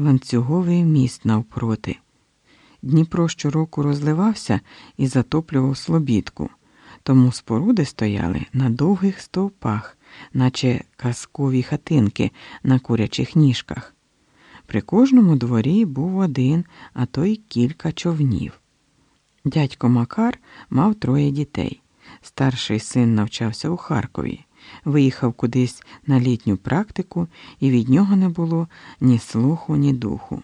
ланцюговий міст навпроти. Дніпро щороку розливався і затоплював слобідку, тому споруди стояли на довгих стовпах, наче казкові хатинки на курячих ніжках. При кожному дворі був один, а то й кілька човнів. Дядько Макар мав троє дітей. Старший син навчався у Харкові, виїхав кудись на літню практику, і від нього не було ні слуху, ні духу.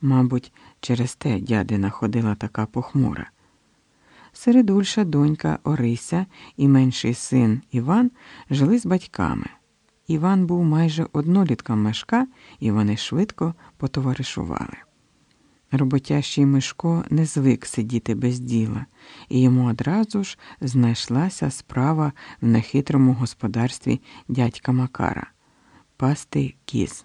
Мабуть, через те дядина ходила така похмура. Середульша донька Орися і менший син Іван жили з батьками. Іван був майже однолітком мешка, і вони швидко потоваришували. Роботящий Мишко не звик сидіти без діла, і йому одразу ж знайшлася справа в нехитрому господарстві дядька Макара пасти кіз.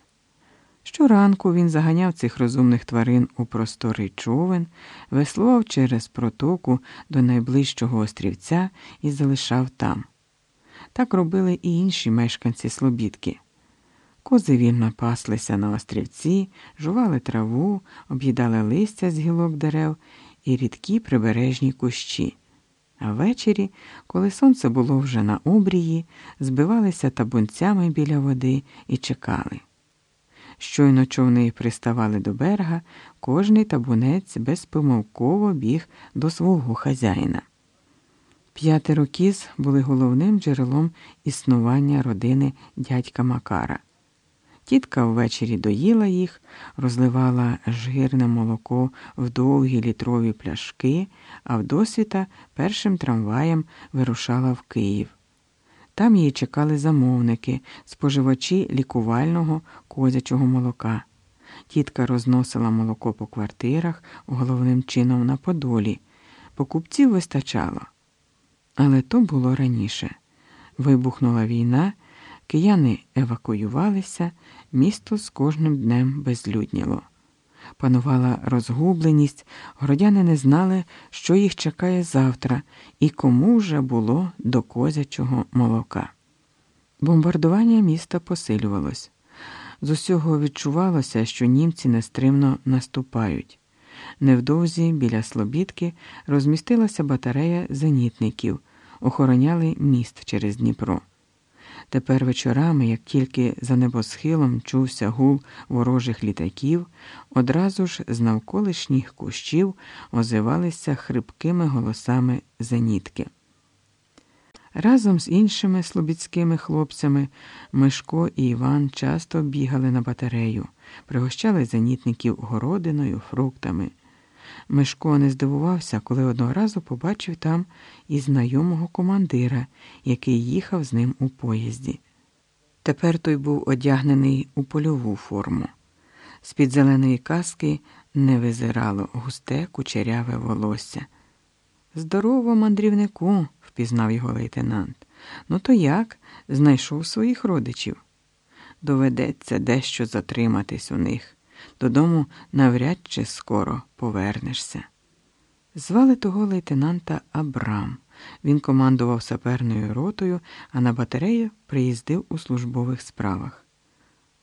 Щоранку він заганяв цих розумних тварин у просторий човен, веслував через протоку до найближчого острівця і залишав там. Так робили і інші мешканці Слобідки. Кози вільно паслися на острівці, жували траву, об'їдали листя з гілок дерев і рідкі прибережні кущі. А ввечері, коли сонце було вже на обрії, збивалися табунцями біля води і чекали. Щойно човни приставали до берега, кожний табунець безпомилково біг до свого хазяїна. П'ятеро кіз були головним джерелом існування родини дядька Макара. Тітка ввечері доїла їх, розливала жирне молоко в довгі літрові пляшки, а вдосвіта першим трамваєм вирушала в Київ. Там її чекали замовники, споживачі лікувального козячого молока. Тітка розносила молоко по квартирах, головним чином на Подолі. Покупців вистачало. Але то було раніше. Вибухнула війна, кияни евакуювалися, місто з кожним днем безлюдніло. Панувала розгубленість, городяни не знали, що їх чекає завтра і кому вже було до козячого молока. Бомбардування міста посилювалось. З усього відчувалося, що німці нестримно наступають. Невдовзі біля Слобідки розмістилася батарея зенітників, охороняли міст через Дніпро. Тепер вечорами, як тільки за небосхилом чувся гул ворожих літаків, одразу ж з навколишніх кущів озивалися хрипкими голосами зенітки. Разом з іншими слобідськими хлопцями Мишко і Іван часто бігали на батарею, пригощали зенітників городиною, фруктами. Мишко не здивувався, коли одного разу побачив там і знайомого командира, який їхав з ним у поїзді. Тепер той був одягнений у польову форму. З-під зеленої каски не визирало густе кучеряве волосся. Здорово, мандрівнику, впізнав його лейтенант. Ну, то як? Знайшов своїх родичів. Доведеться дещо затриматись у них. Додому навряд чи скоро повернешся. Звали того лейтенанта Абрам. Він командував саперною ротою, а на батарею приїздив у службових справах.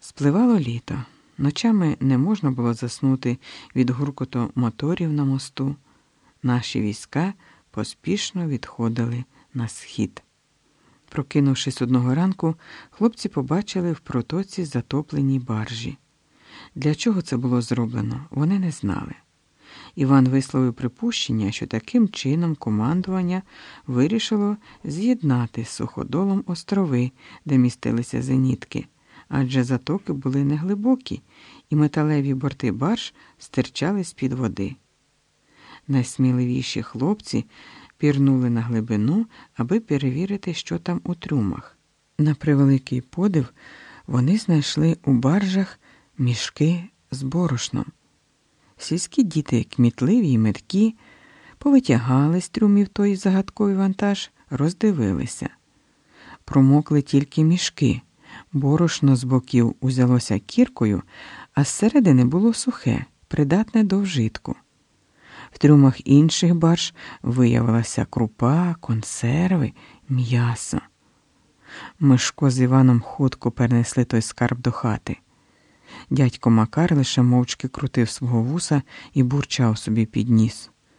Спливало літо. Ночами не можна було заснути від гуркоту моторів на мосту. Наші війська поспішно відходили на схід. Прокинувшись одного ранку, хлопці побачили в протоці затоплені баржі. Для чого це було зроблено, вони не знали. Іван висловив припущення, що таким чином командування вирішило з'єднати з суходолом острови, де містилися зенітки, адже затоки були неглибокі, і металеві борти барж стирчали з-під води. Найсміливіші хлопці пірнули на глибину, аби перевірити, що там у трюмах. На превеликий подив вони знайшли у баржах мішки з борошном. Сільські діти, кмітливі й меткі, повитягали з трюмів той загадковий вантаж, роздивилися. Промокли тільки мішки, борошно з боків узялося кіркою, а зсередини було сухе, придатне до вжитку. В трюмах інших барж виявилася крупа, консерви, м'ясо. Мишко з Іваном хутко перенесли той скарб до хати. Дядько Макар лише мовчки крутив свого вуса і бурчав собі під ніс.